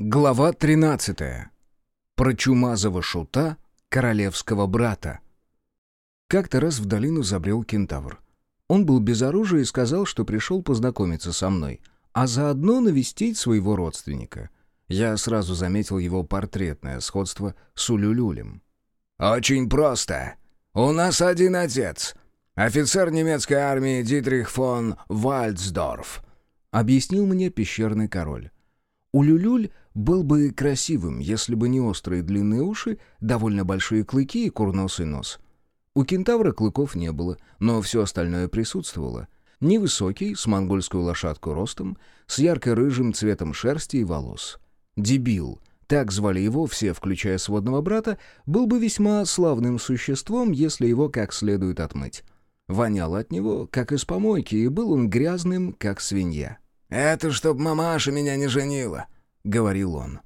Глава 13. Про чумазого шута, королевского брата. Как-то раз в долину забрел кентавр. Он был без оружия и сказал, что пришел познакомиться со мной, а заодно навестить своего родственника. Я сразу заметил его портретное сходство с Улюлюлем. «Очень просто. У нас один отец. Офицер немецкой армии Дитрих фон Вальцдорф», — объяснил мне пещерный король. Улюлюль был бы красивым, если бы не острые длинные уши, довольно большие клыки и курносый нос. У кентавра клыков не было, но все остальное присутствовало. Невысокий, с монгольскую лошадку ростом, с ярко-рыжим цветом шерсти и волос. Дебил, так звали его все, включая сводного брата, был бы весьма славным существом, если его как следует отмыть. Вонял от него, как из помойки, и был он грязным, как свинья. «Это чтоб мамаша меня не женила», — говорил он.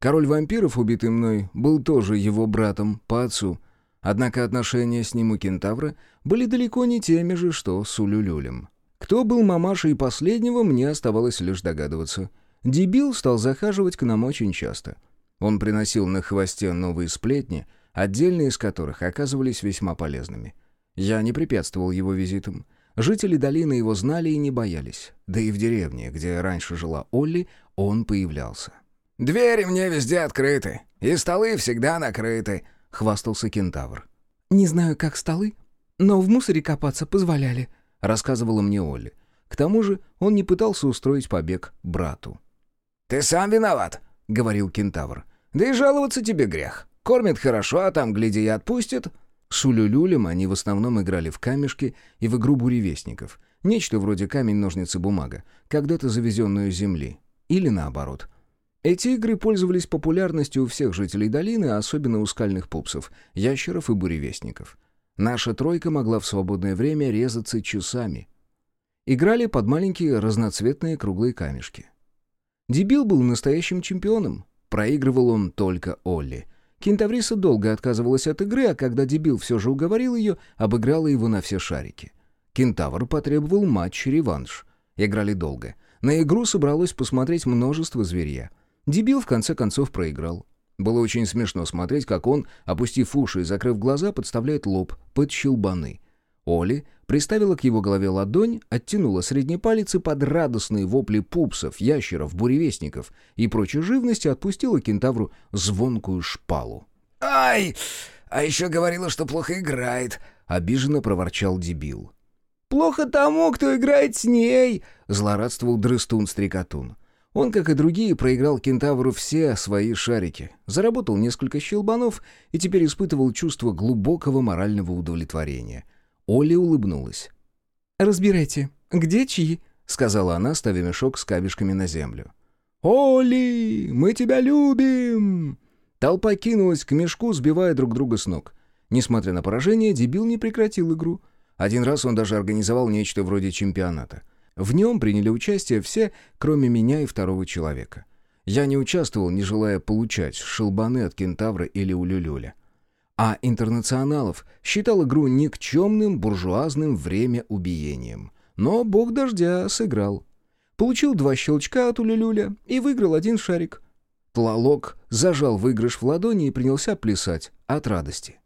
Король вампиров, убитый мной, был тоже его братом по отцу, однако отношения с ним у кентавра были далеко не теми же, что с Улюлюлем. Кто был мамашей последнего, мне оставалось лишь догадываться. Дебил стал захаживать к нам очень часто. Он приносил на хвосте новые сплетни, отдельные из которых оказывались весьма полезными. Я не препятствовал его визитам. Жители долины его знали и не боялись. Да и в деревне, где раньше жила Олли, он появлялся. «Двери мне везде открыты, и столы всегда накрыты», — хвастался кентавр. «Не знаю, как столы, но в мусоре копаться позволяли», — рассказывала мне Олли. К тому же он не пытался устроить побег брату. «Ты сам виноват», — говорил кентавр. «Да и жаловаться тебе грех. Кормят хорошо, а там, гляди, и отпустят». С Улюлюлем они в основном играли в камешки и в игру буревестников. Нечто вроде камень-ножницы-бумага, когда-то завезенную земли. Или наоборот. Эти игры пользовались популярностью у всех жителей долины, особенно у скальных пупсов, ящеров и буревестников. Наша тройка могла в свободное время резаться часами. Играли под маленькие разноцветные круглые камешки. Дебил был настоящим чемпионом. Проигрывал он только Олли — Кентавриса долго отказывалась от игры, а когда дебил все же уговорил ее, обыграла его на все шарики. Кентавр потребовал матч-реванш. Играли долго. На игру собралось посмотреть множество зверья. Дебил в конце концов проиграл. Было очень смешно смотреть, как он, опустив уши и закрыв глаза, подставляет лоб под щелбаны. Оли приставила к его голове ладонь, оттянула средний палец и под радостные вопли пупсов, ящеров, буревестников и прочей живности отпустила кентавру звонкую шпалу. «Ай! А еще говорила, что плохо играет!» — обиженно проворчал дебил. «Плохо тому, кто играет с ней!» — злорадствовал дрыстун-стрекотун. Он, как и другие, проиграл кентавру все свои шарики, заработал несколько щелбанов и теперь испытывал чувство глубокого морального удовлетворения — Оля улыбнулась. «Разбирайте, где чьи?» — сказала она, ставя мешок с кабишками на землю. «Оли, мы тебя любим!» Толпа кинулась к мешку, сбивая друг друга с ног. Несмотря на поражение, дебил не прекратил игру. Один раз он даже организовал нечто вроде чемпионата. В нем приняли участие все, кроме меня и второго человека. Я не участвовал, не желая получать шелбаны от кентавра или улюлюля а интернационалов считал игру никчемным буржуазным времяубиением. Но бог дождя сыграл. Получил два щелчка от Улюлюля и выиграл один шарик. Тлалок зажал выигрыш в ладони и принялся плясать от радости.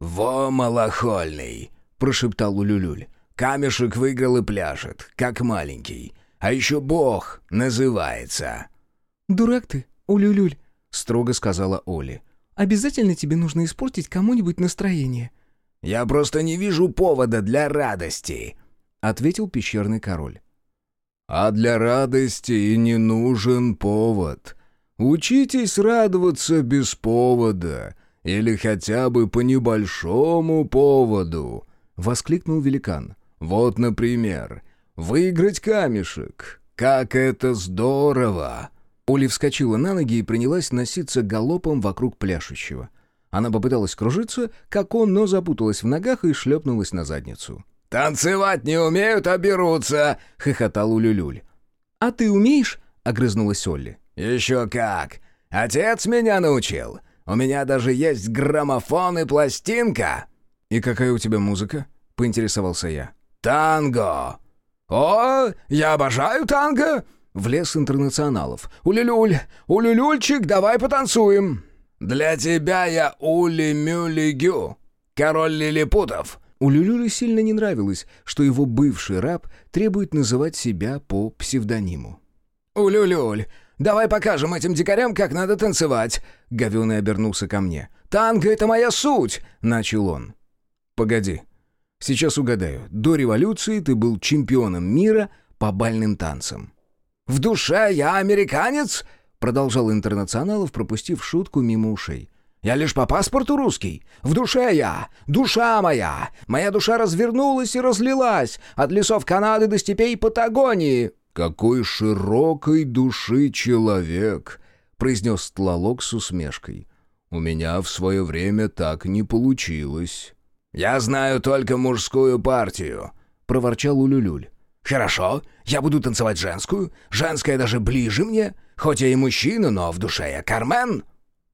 «Во, малохольный!» — прошептал Улюлюль. «Камешек выиграл и пляшет, как маленький. А еще бог называется». «Дурак ты, Улюлюль!» — строго сказала Оля. Обязательно тебе нужно испортить кому-нибудь настроение». «Я просто не вижу повода для радости», — ответил пещерный король. «А для радости и не нужен повод. Учитесь радоваться без повода, или хотя бы по небольшому поводу», — воскликнул великан. «Вот, например, выиграть камешек. Как это здорово!» Оля вскочила на ноги и принялась носиться галопом вокруг пляшущего. Она попыталась кружиться, как он, но запуталась в ногах и шлепнулась на задницу. «Танцевать не умеют, а берутся!» — хохотал Улюлюль. «А ты умеешь?» — огрызнулась Олли. «Еще как! Отец меня научил! У меня даже есть граммофон и пластинка!» «И какая у тебя музыка?» — поинтересовался я. «Танго!» «О, я обожаю танго!» Влез интернационалов. «Улюлюль! Улюлюльчик, давай потанцуем!» «Для тебя я Ули-Мюли-Гю, король лилипутов!» У Люлюли сильно не нравилось, что его бывший раб требует называть себя по псевдониму. «Улюлюль, давай покажем этим дикарям, как надо танцевать!» Говеный обернулся ко мне. «Танго — это моя суть!» — начал он. «Погоди. Сейчас угадаю. До революции ты был чемпионом мира по бальным танцам». «В душе я американец!» — продолжал Интернационалов, пропустив шутку мимо ушей. «Я лишь по паспорту русский. В душе я, душа моя. Моя душа развернулась и разлилась от лесов Канады до степей Патагонии». «Какой широкой души человек!» — произнес Тлалок с усмешкой. «У меня в свое время так не получилось». «Я знаю только мужскую партию», — проворчал Улюлюль. «Хорошо, я буду танцевать женскую. Женская даже ближе мне. Хоть я и мужчина, но в душе я Кармен».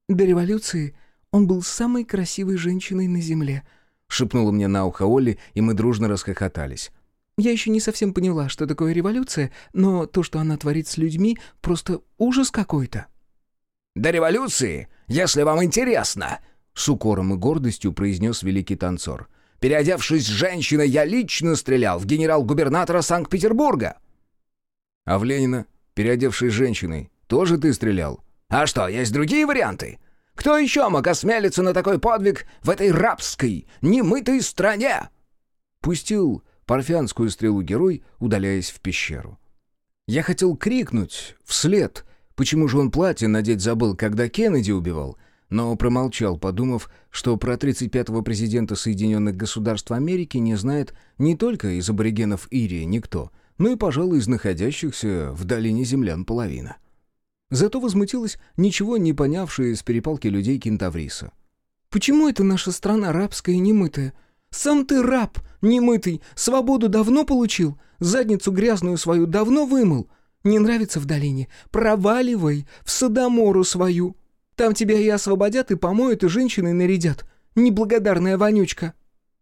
«До революции он был самой красивой женщиной на земле», — шепнула мне на ухо Олли, и мы дружно расхохотались. «Я еще не совсем поняла, что такое революция, но то, что она творит с людьми, просто ужас какой-то». «До революции, если вам интересно», с укором и гордостью произнес великий танцор. «Переодевшись женщиной, я лично стрелял в генерал-губернатора Санкт-Петербурга!» «А в Ленина, переодевшись женщиной, тоже ты стрелял?» «А что, есть другие варианты? Кто еще мог осмелиться на такой подвиг в этой рабской, немытой стране?» Пустил парфянскую стрелу герой, удаляясь в пещеру. Я хотел крикнуть вслед, почему же он платье надеть забыл, когда Кеннеди убивал, но промолчал, подумав, что про 35-го президента Соединенных Государств Америки не знает не только из аборигенов Ирии никто, но и, пожалуй, из находящихся в долине землян половина. Зато возмутилась ничего не понявшая из перепалки людей Кентавриса. «Почему это наша страна рабская и немытая? Сам ты раб, немытый, свободу давно получил, задницу грязную свою давно вымыл. Не нравится в долине? Проваливай в Содомору свою!» Там тебя и освободят, и помоют, и женщины нарядят. Неблагодарная вонючка».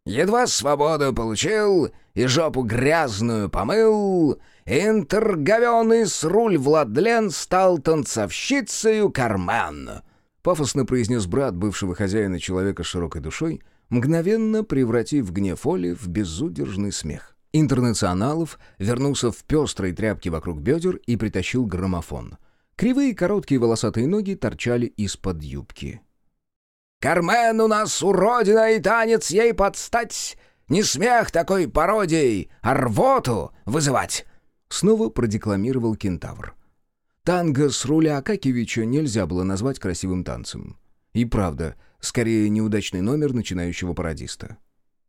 «Едва свободу получил, и жопу грязную помыл, интерговенный с руль Владлен стал танцовщицею Кармен», — пафосно произнес брат бывшего хозяина человека с широкой душой, мгновенно превратив гнев Оли в безудержный смех. Интернационалов вернулся в пестрой тряпке вокруг бедер и притащил граммофон — Кривые короткие волосатые ноги торчали из-под юбки. «Кармен у нас уродина, и танец ей подстать! Не смех такой пародией, а рвоту вызывать!» Снова продекламировал кентавр. Танго с руля Акакевича нельзя было назвать красивым танцем. И правда, скорее неудачный номер начинающего пародиста.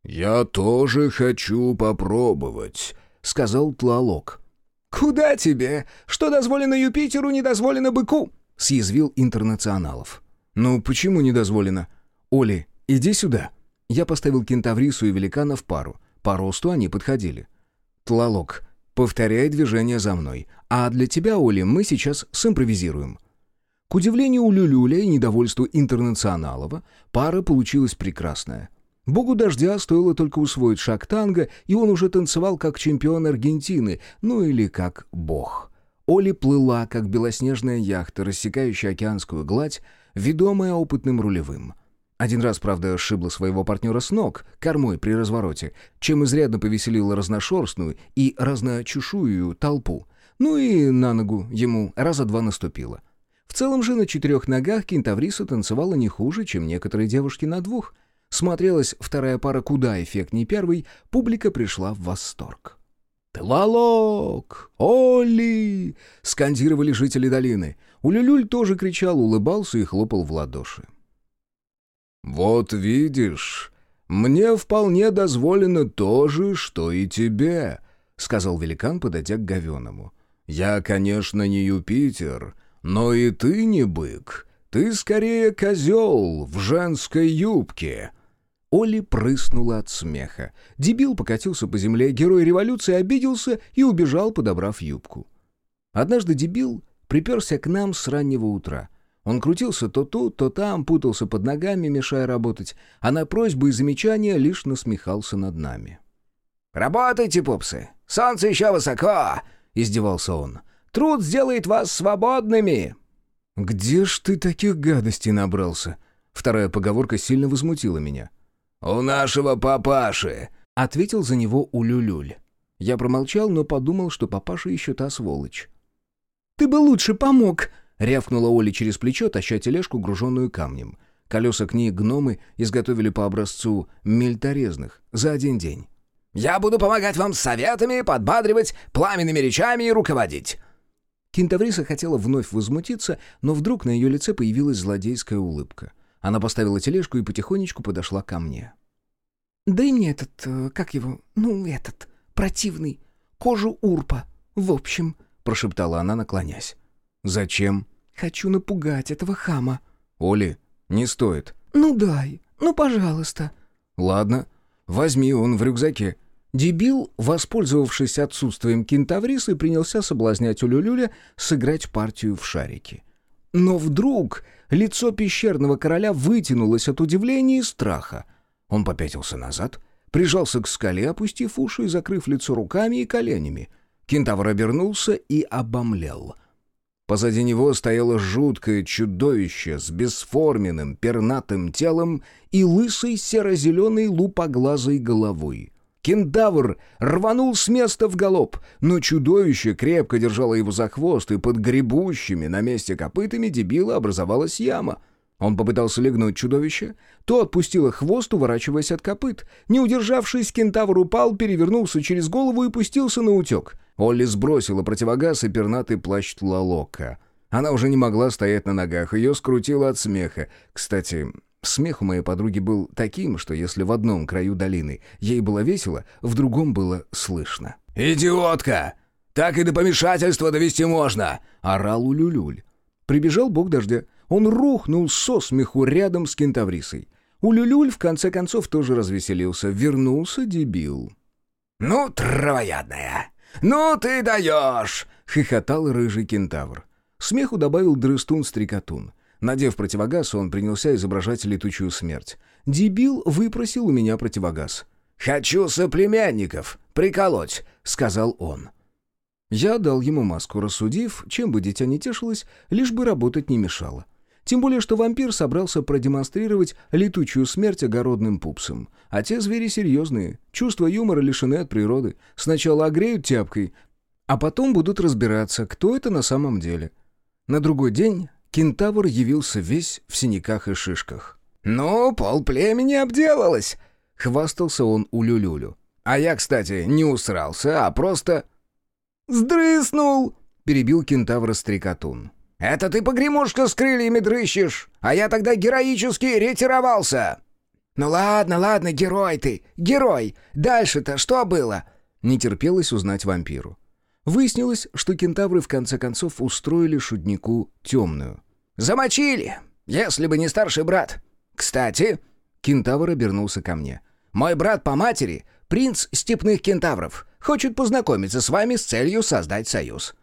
«Я тоже хочу попробовать», — сказал Тлалок. «Куда тебе? Что дозволено Юпитеру, не дозволено быку!» — съязвил Интернационалов. «Ну, почему не дозволено? Оли, иди сюда!» Я поставил кентаврису и великана в пару. По росту они подходили. «Тлалок, повторяй движение за мной. А для тебя, Оли, мы сейчас симпровизируем». К удивлению Люлюля и недовольству Интернационалова, пара получилась прекрасная. Богу дождя стоило только усвоить шаг танго, и он уже танцевал как чемпион Аргентины, ну или как бог. Оли плыла, как белоснежная яхта, рассекающая океанскую гладь, ведомая опытным рулевым. Один раз, правда, ошибла своего партнера с ног, кормой при развороте, чем изрядно повеселила разношерстную и разночешую толпу. Ну и на ногу ему раза два наступила. В целом же на четырех ногах кентавриса танцевала не хуже, чем некоторые девушки на двух — Смотрелась вторая пара куда эффектнее первой, публика пришла в восторг. «Тлалок! Оли!» — скандировали жители долины. Улюлюль тоже кричал, улыбался и хлопал в ладоши. «Вот видишь, мне вполне дозволено то же, что и тебе», — сказал великан, подойдя к говеному. «Я, конечно, не Юпитер, но и ты не бык. Ты скорее козел в женской юбке». Оли прыснула от смеха. Дебил покатился по земле, герой революции обиделся и убежал, подобрав юбку. Однажды дебил приперся к нам с раннего утра. Он крутился то тут, то там, путался под ногами, мешая работать, а на просьбы и замечания лишь насмехался над нами. «Работайте, пупсы! Солнце еще высоко!» — издевался он. Труд сделает вас свободными!» «Где ж ты таких гадостей набрался?» Вторая поговорка сильно возмутила меня. «У нашего папаши!» — ответил за него Улюлюль. Я промолчал, но подумал, что папаша еще та сволочь. «Ты бы лучше помог!» — рявкнула Оля через плечо, таща тележку, груженную камнем. Колеса к ней гномы изготовили по образцу мельторезных за один день. «Я буду помогать вам советами, подбадривать, пламенными речами и руководить!» Кентавриса хотела вновь возмутиться, но вдруг на ее лице появилась злодейская улыбка. Она поставила тележку и потихонечку подошла ко мне. «Дай мне этот... Э, как его? Ну, этот... противный. Кожу урпа. В общем...» — прошептала она, наклонясь. «Зачем?» «Хочу напугать этого хама». «Оли, не стоит». «Ну дай. Ну, пожалуйста». «Ладно. Возьми, он в рюкзаке». Дебил, воспользовавшись отсутствием кентаврисы, принялся соблазнять Улюлюля сыграть партию в шарики. Но вдруг лицо пещерного короля вытянулось от удивления и страха. Он попятился назад, прижался к скале, опустив уши и закрыв лицо руками и коленями. Кентавр обернулся и обомлел. Позади него стояло жуткое чудовище с бесформенным пернатым телом и лысой серо-зеленой лупоглазой головой. Кентавр рванул с места в галоп, но чудовище крепко держало его за хвост, и под гребущими на месте копытами дебила образовалась яма. Он попытался легнуть чудовище, то отпустило хвост, уворачиваясь от копыт. Не удержавшись, кентавр упал, перевернулся через голову и пустился на утек. Олли сбросила противогаз и пернатый плащ Тлалока. Она уже не могла стоять на ногах, ее скрутило от смеха. Кстати, Смех у моей подруги был таким, что если в одном краю долины ей было весело, в другом было слышно. «Идиотка! Так и до помешательства довести можно!» — орал Улюлюль. Прибежал бог дождя. Он рухнул со смеху рядом с кентаврисой. Улюлюль в конце концов тоже развеселился. Вернулся дебил. «Ну, травоядная! Ну ты даешь!» — хохотал рыжий кентавр. Смеху добавил дрыстун-стрекотун. Надев противогаз, он принялся изображать летучую смерть. Дебил выпросил у меня противогаз. «Хочу соплемянников приколоть», — сказал он. Я дал ему маску, рассудив, чем бы дитя не тешилось, лишь бы работать не мешало. Тем более, что вампир собрался продемонстрировать летучую смерть огородным пупсам. А те звери серьезные, чувства юмора лишены от природы. Сначала огреют тяпкой, а потом будут разбираться, кто это на самом деле. На другой день Кентавр явился весь в синяках и шишках. «Ну, полплемени обделалось!» — хвастался он у Люлюлю. «А я, кстати, не усрался, а просто...» «Сдрыснул!» — перебил кентавра стрекотун. «Это ты погремушка с крыльями дрыщешь, а я тогда героически ретировался!» «Ну ладно, ладно, герой ты, герой! Дальше-то что было?» Не терпелось узнать вампиру. Выяснилось, что кентавры в конце концов устроили шутнику темную. Замочили, если бы не старший брат. Кстати, кентавр обернулся ко мне. Мой брат по матери — принц степных кентавров. Хочет познакомиться с вами с целью создать союз».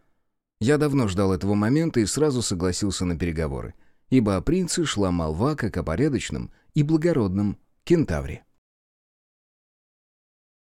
Я давно ждал этого момента и сразу согласился на переговоры, ибо о принце шла молва как о порядочном и благородном кентавре.